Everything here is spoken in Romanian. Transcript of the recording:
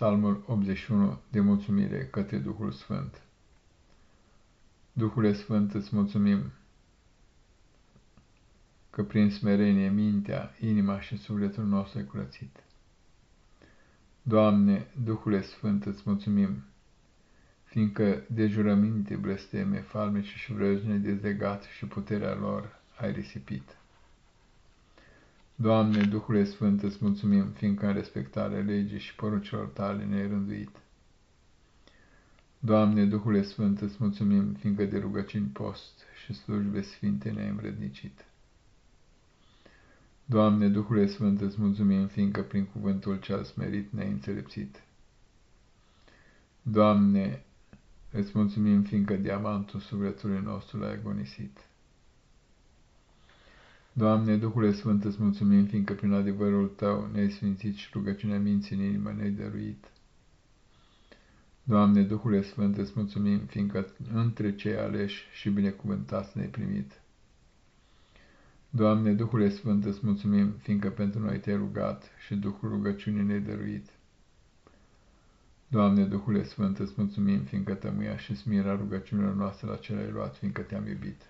Psalmul 81 de mulțumire către Duhul Sfânt. Duhule Sfânt, îți mulțumim că prin smerenie mintea, inima și sufletul nostru ai curățit. Doamne, Duhule Sfânt, îți mulțumim, fiindcă de jurăminte, blesteme, falmece și vrăjne dezlegat și puterea lor ai risipit. Doamne, Duhule Sfânt, îți mulțumim, fiindcă în respectarea legii și poruncilor tale ne-ai rânduit. Doamne, Duhule Sfânt, îți mulțumim, fiindcă de rugăciuni post și slujbe sfinte ne-ai învrednicit. Doamne, Duhule Sfânt, îți mulțumim, fiindcă prin cuvântul cel smerit ne-ai înțelepțit. Doamne, îți mulțumim, fiindcă diamantul sufletului nostru l-ai agonisit. Doamne, Duhule Sfânt, îți mulțumim, fiindcă prin adevărul Tău ne-ai sfințit și rugăciunea minții în inimă ne-ai dăruit. Doamne, Duhule Sfânt, îți mulțumim, fiindcă între cei aleși și binecuvântați ne-ai primit. Doamne, Duhule Sfânt, îți mulțumim, fiindcă pentru noi te-ai rugat și Duhul rugăciunii ne-ai dăruit. Doamne, Duhule Sfânt, îți mulțumim, fiindcă tămâia și smira rugăciunilor noastre la cele ai luat, fiindcă te-am iubit.